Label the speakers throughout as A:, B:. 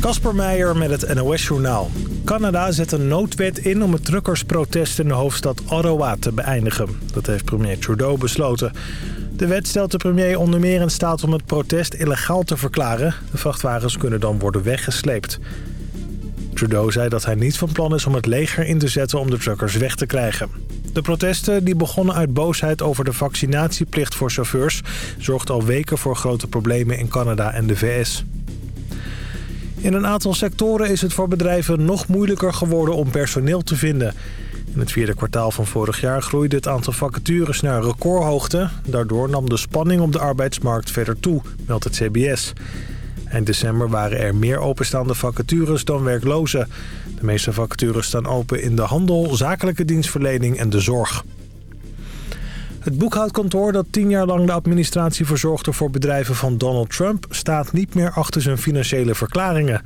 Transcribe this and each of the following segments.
A: Kasper Meijer met het NOS-journaal. Canada zet een noodwet in om het truckersprotest in de hoofdstad Ottawa te beëindigen. Dat heeft premier Trudeau besloten. De wet stelt de premier onder meer in staat om het protest illegaal te verklaren. De vrachtwagens kunnen dan worden weggesleept. Trudeau zei dat hij niet van plan is om het leger in te zetten om de truckers weg te krijgen. De protesten, die begonnen uit boosheid over de vaccinatieplicht voor chauffeurs... zorgt al weken voor grote problemen in Canada en de VS. In een aantal sectoren is het voor bedrijven nog moeilijker geworden om personeel te vinden. In het vierde kwartaal van vorig jaar groeide het aantal vacatures naar recordhoogte. Daardoor nam de spanning op de arbeidsmarkt verder toe, meldt het CBS. Eind december waren er meer openstaande vacatures dan werklozen. De meeste vacatures staan open in de handel, zakelijke dienstverlening en de zorg. Het boekhoudkantoor dat tien jaar lang de administratie verzorgde voor bedrijven van Donald Trump... staat niet meer achter zijn financiële verklaringen.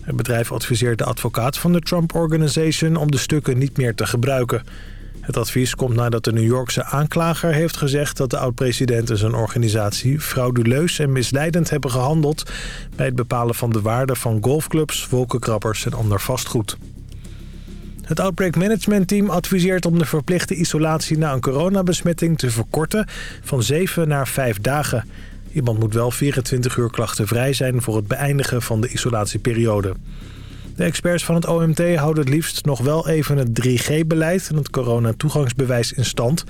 A: Het bedrijf adviseert de advocaat van de Trump Organization om de stukken niet meer te gebruiken. Het advies komt nadat de New Yorkse aanklager heeft gezegd... dat de oud-president en zijn organisatie frauduleus en misleidend hebben gehandeld... bij het bepalen van de waarde van golfclubs, wolkenkrabbers en ander vastgoed. Het Outbreak Management Team adviseert om de verplichte isolatie na een coronabesmetting te verkorten van 7 naar 5 dagen. Iemand moet wel 24 uur klachtenvrij zijn voor het beëindigen van de isolatieperiode. De experts van het OMT houden het liefst nog wel even het 3G-beleid en het coronatoegangsbewijs in stand,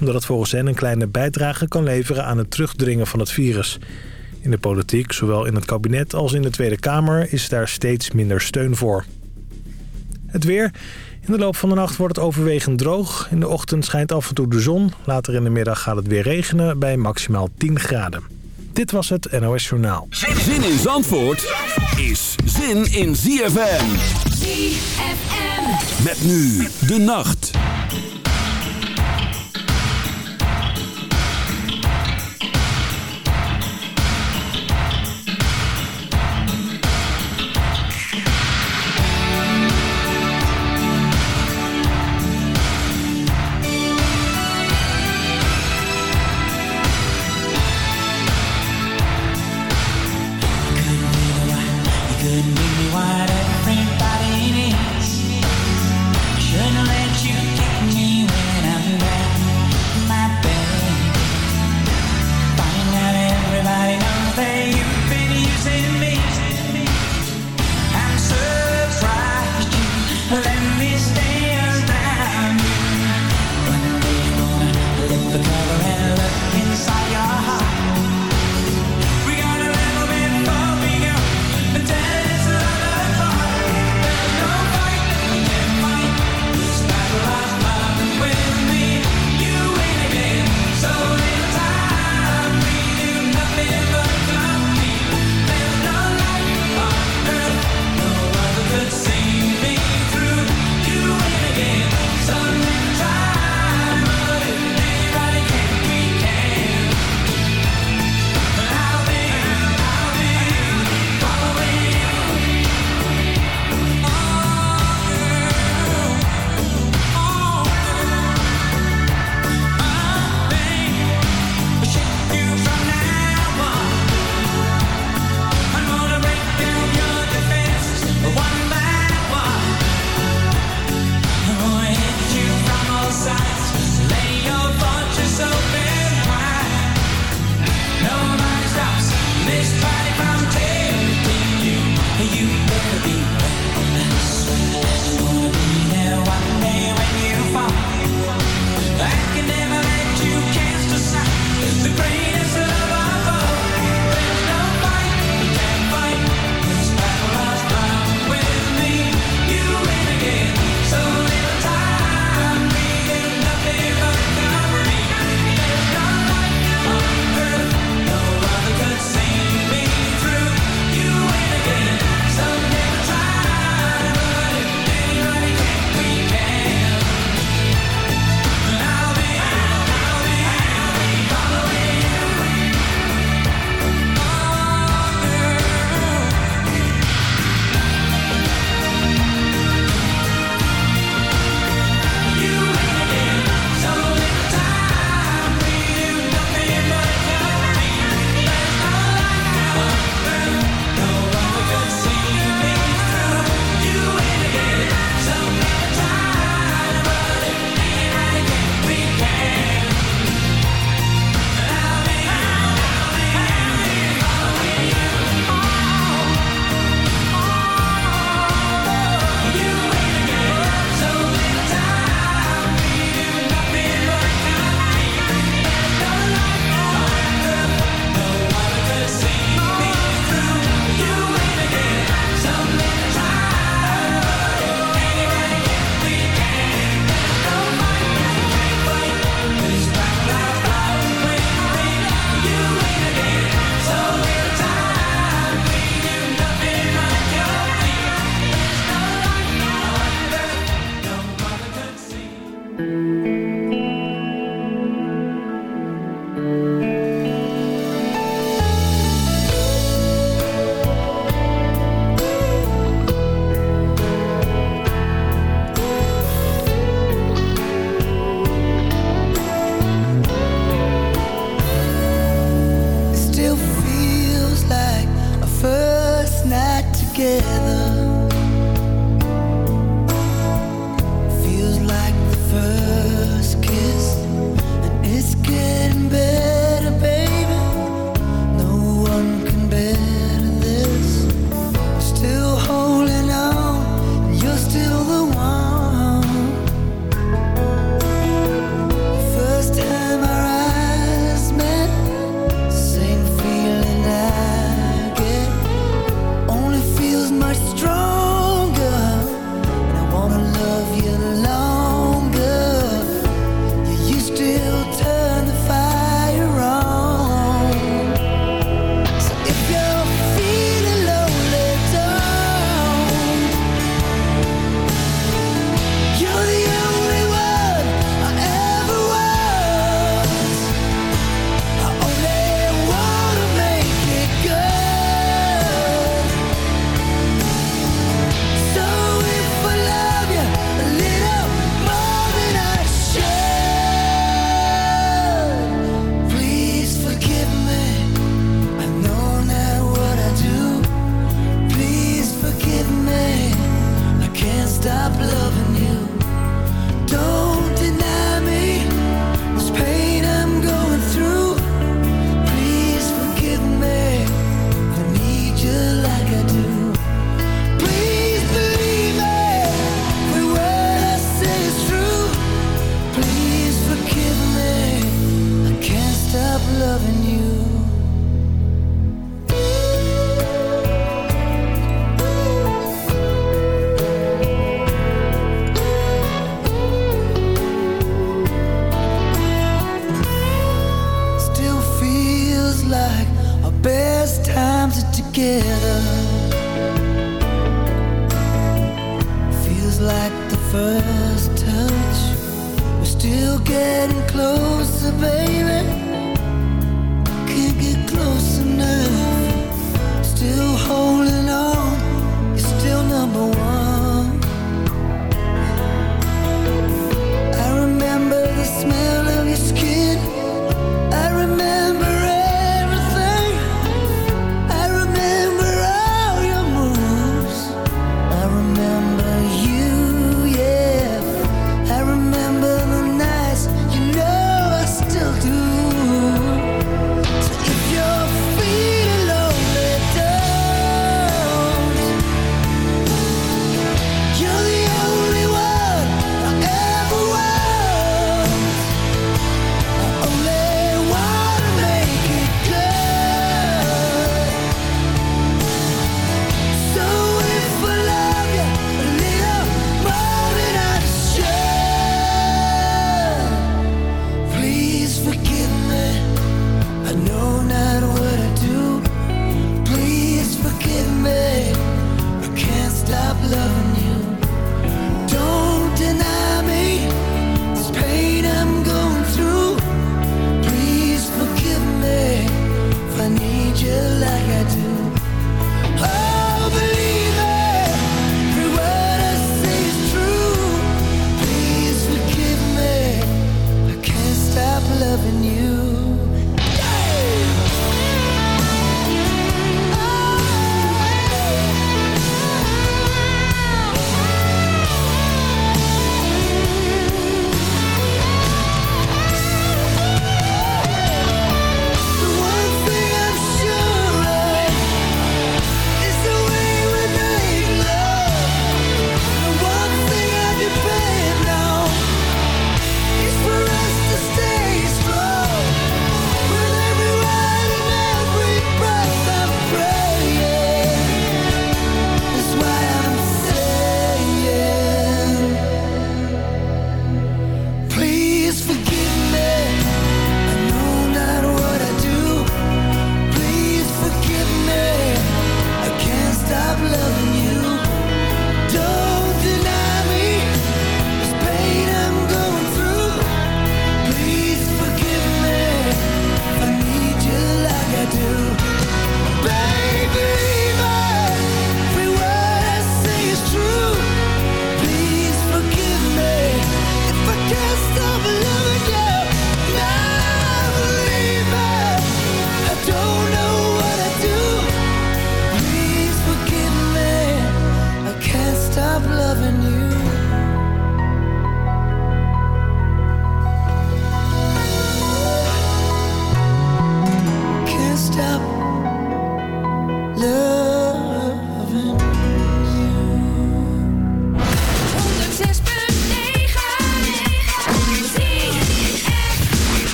A: omdat het volgens hen een kleine bijdrage kan leveren aan het terugdringen van het virus. In de politiek, zowel in het kabinet als in de Tweede Kamer, is daar steeds minder steun voor. Het weer. In de loop van de nacht wordt het overwegend droog. In de ochtend schijnt af en toe de zon. Later in de middag gaat het weer regenen bij maximaal 10 graden. Dit was het NOS Journaal.
B: Zin in Zandvoort is zin in ZFM.
C: ZFM.
B: Met nu de nacht.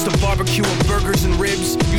D: used to barbecue on burgers and ribs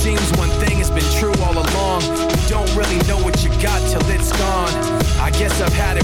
C: seems one thing has been true all along. You don't really know what you got till it's gone. I guess I've
E: had it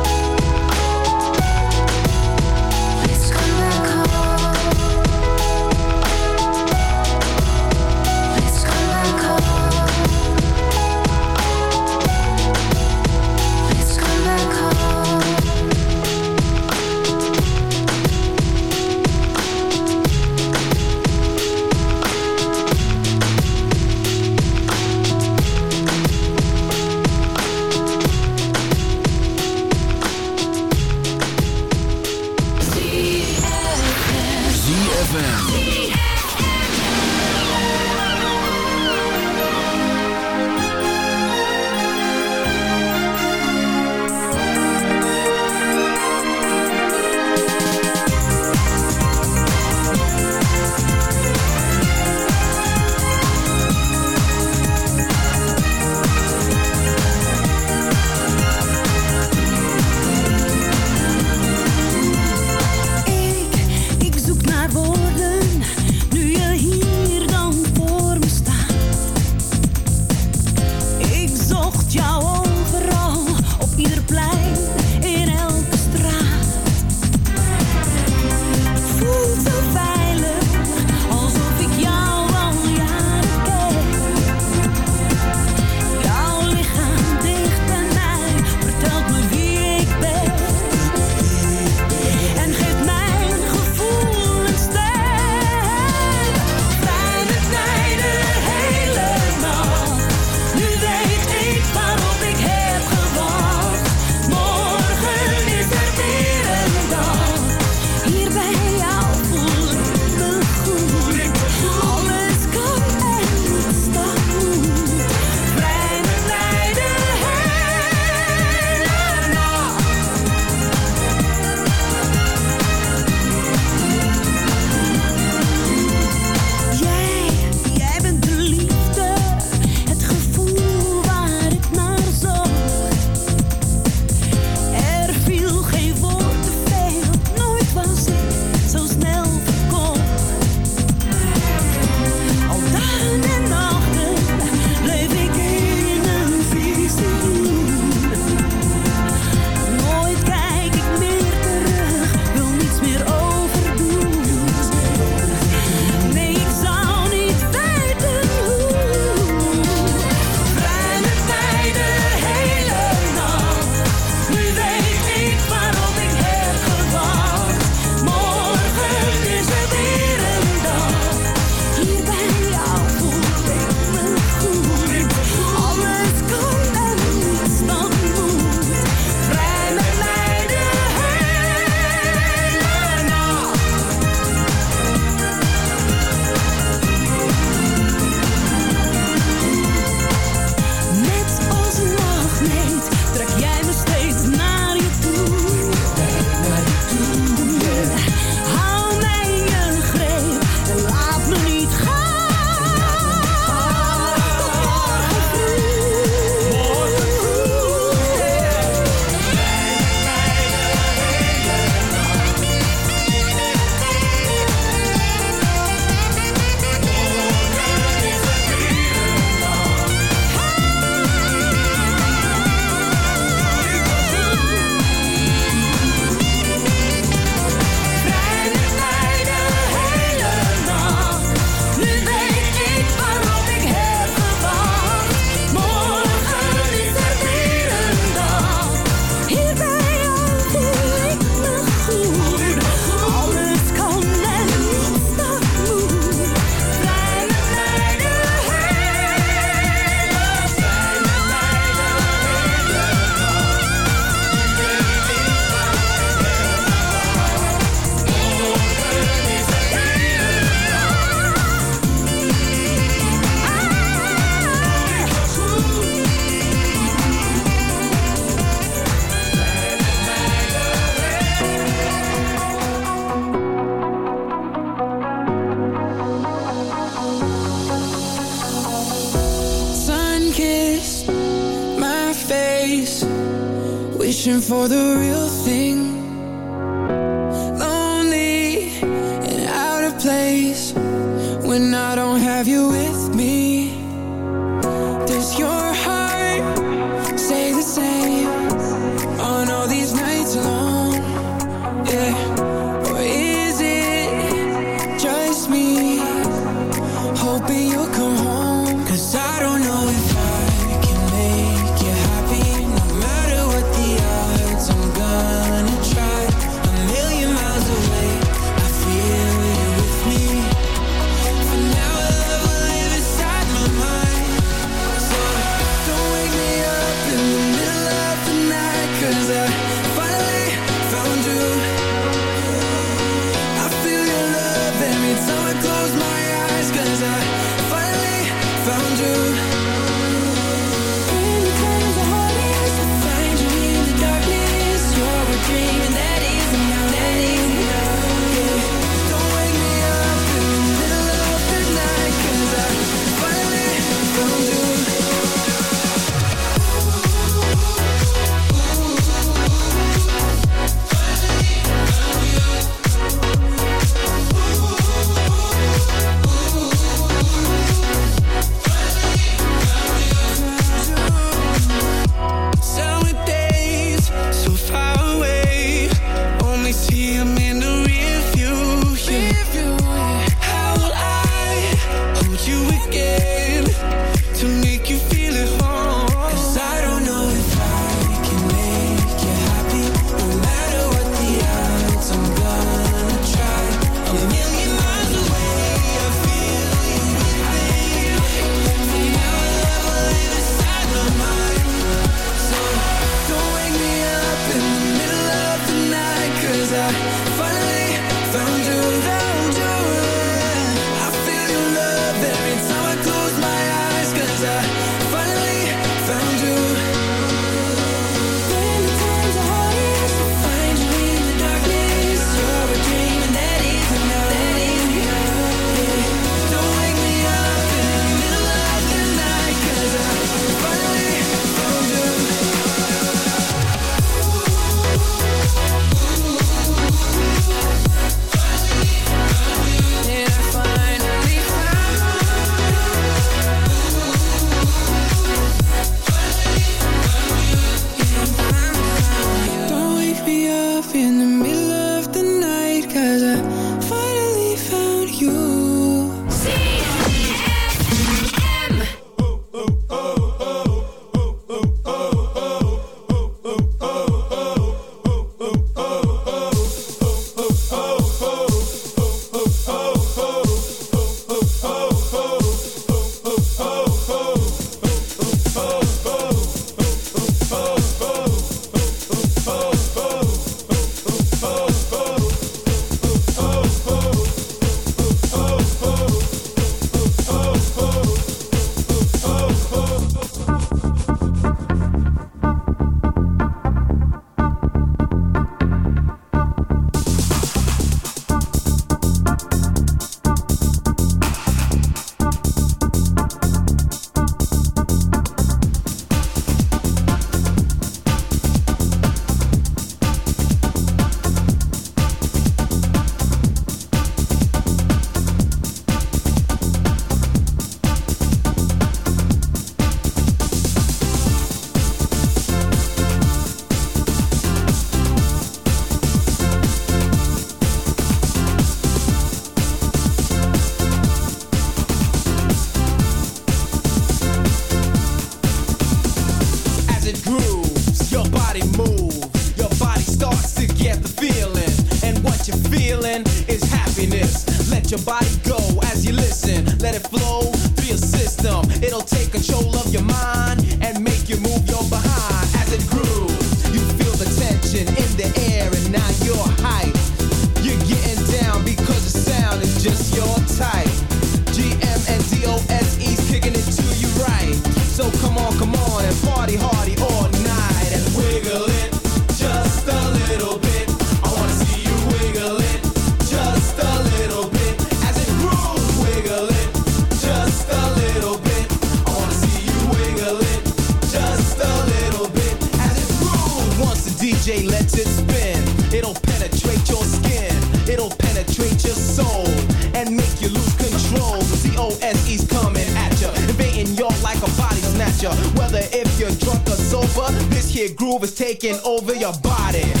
F: groove is taking over your body.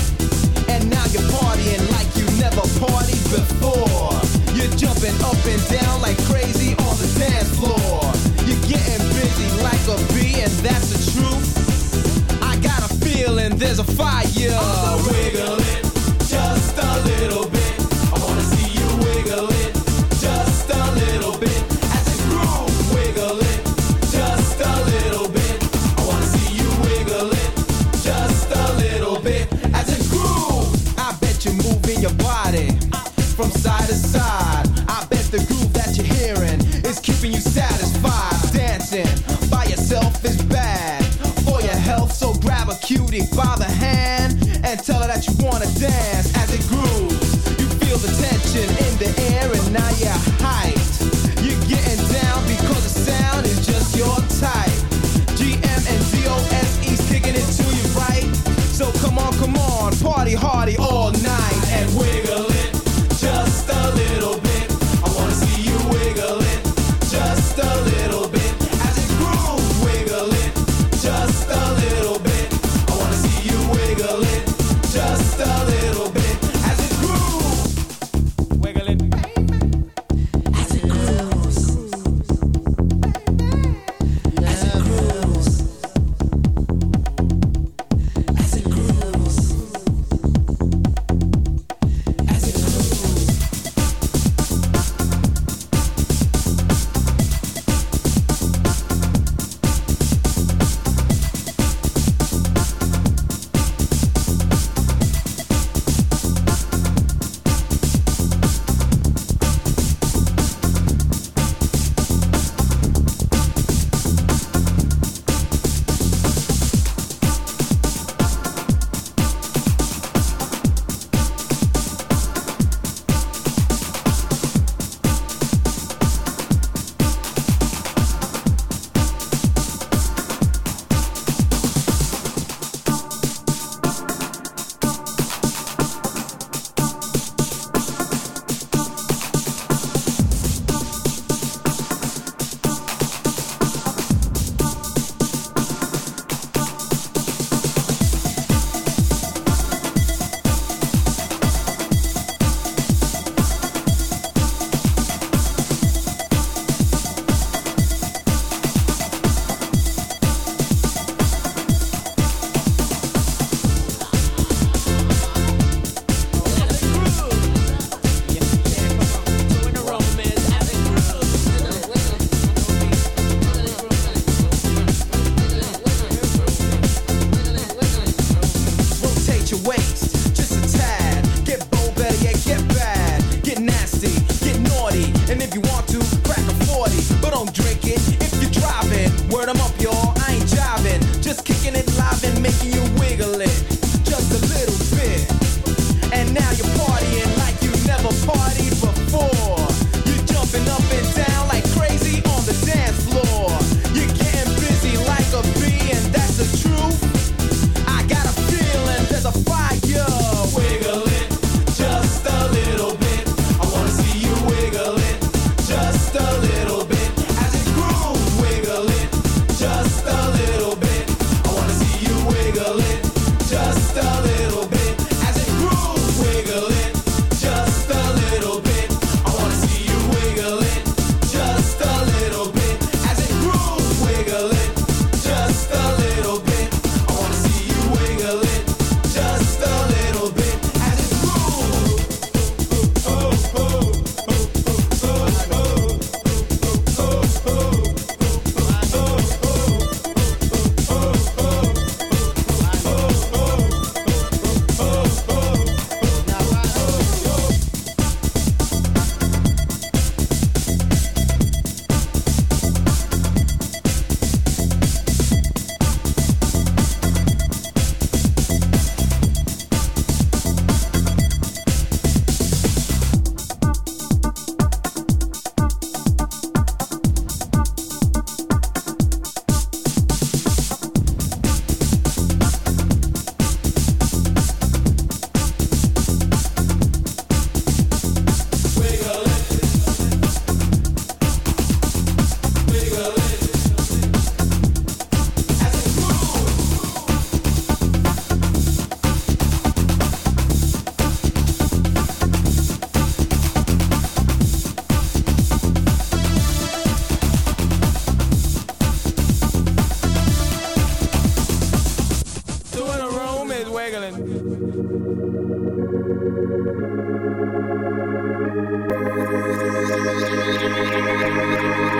F: Thank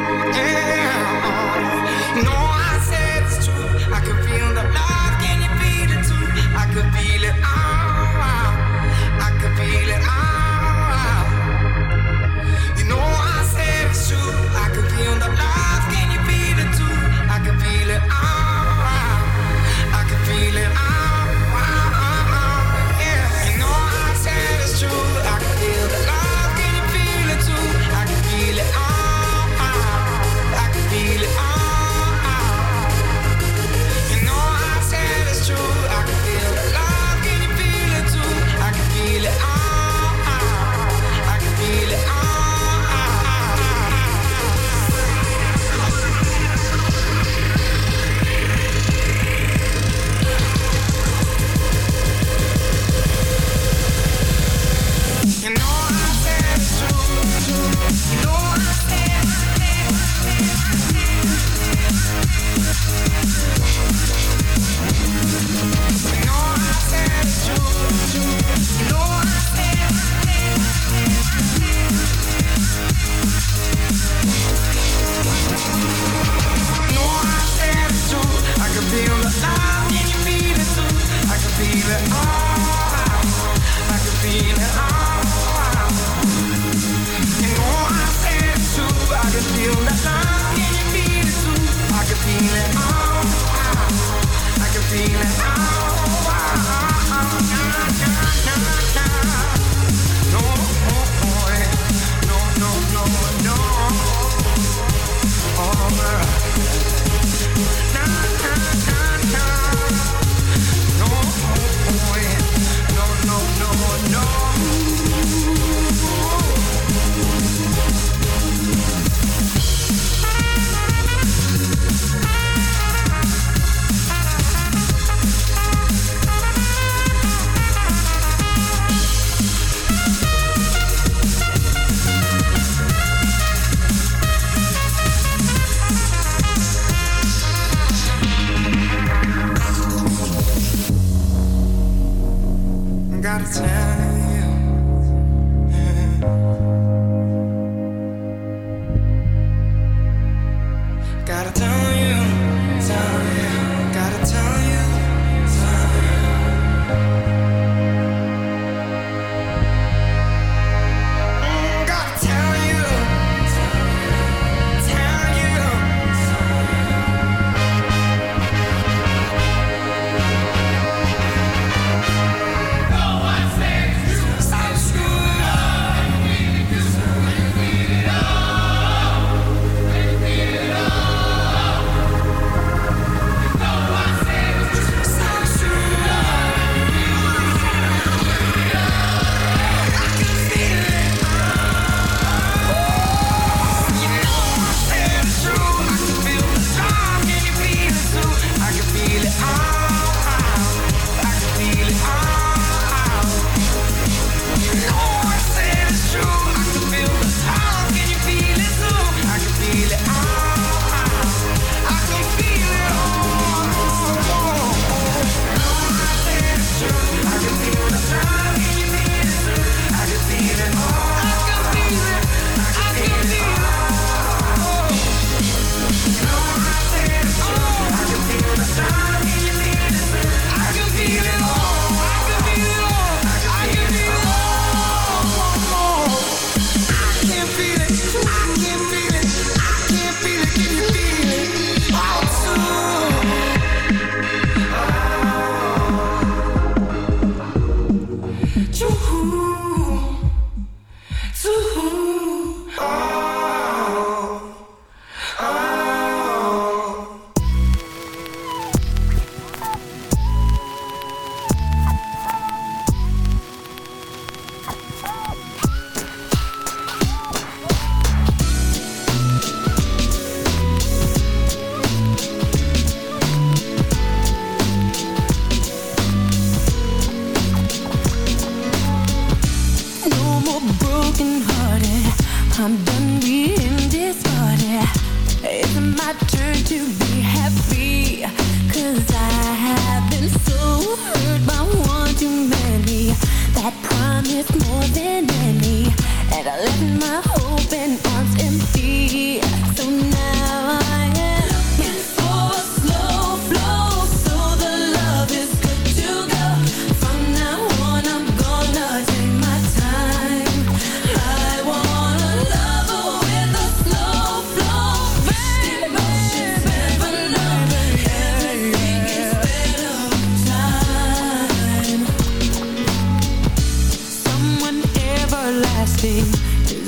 F: you.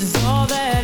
F: Is all
G: that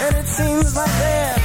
G: And it
H: seems like there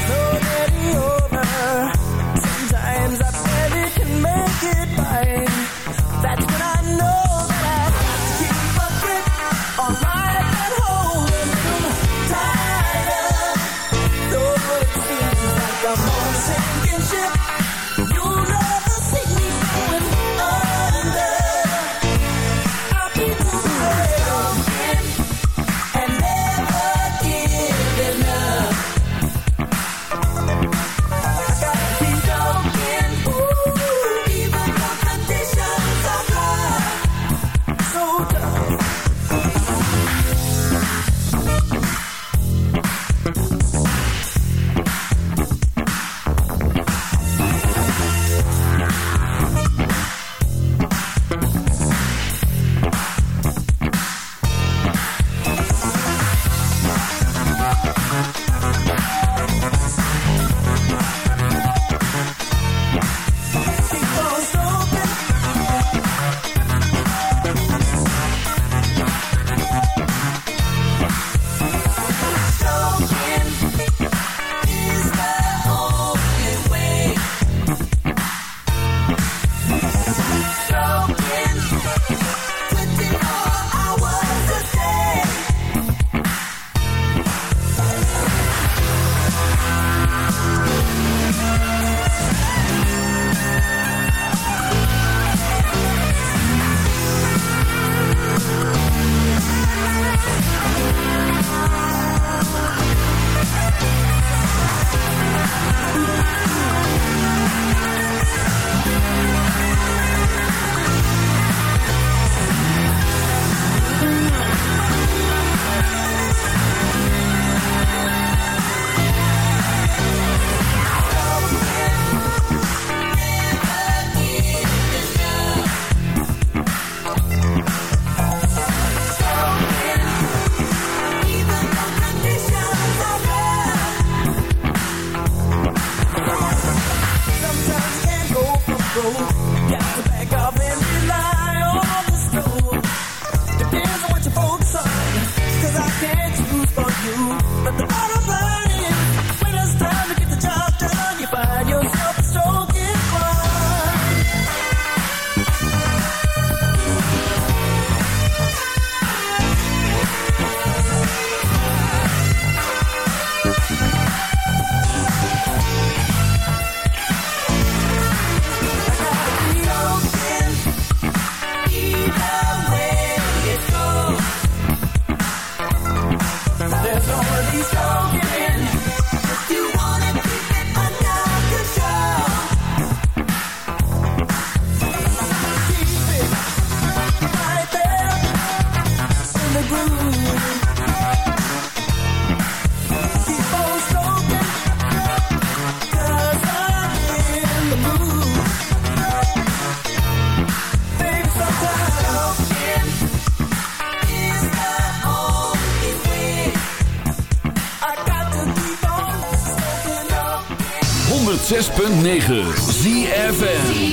B: ZFM.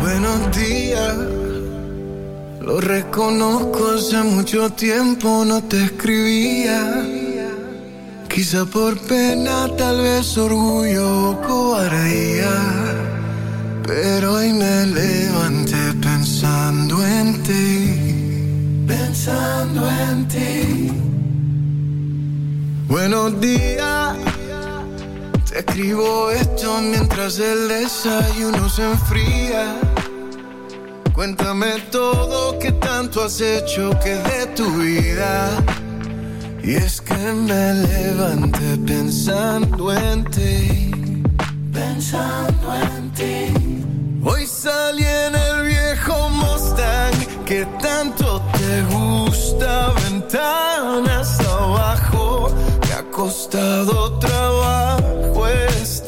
C: Buenos días, lo reconozco, hace mucho tiempo no te escribía. Quizá por pena, tal vez orgullo o cobardía. Pero hoy me levanté pensando en ti, pensando en ti. Buenos días, escribo esto mientras el desayuno se enfría. Cuéntame todo que tanto has hecho que de tu vida. Y es que me levanté pensando en ti, pensando en ti. Hoy salí en el viejo Mustang que tanto te gusta, ventanas abajo. Me ha costado trabajo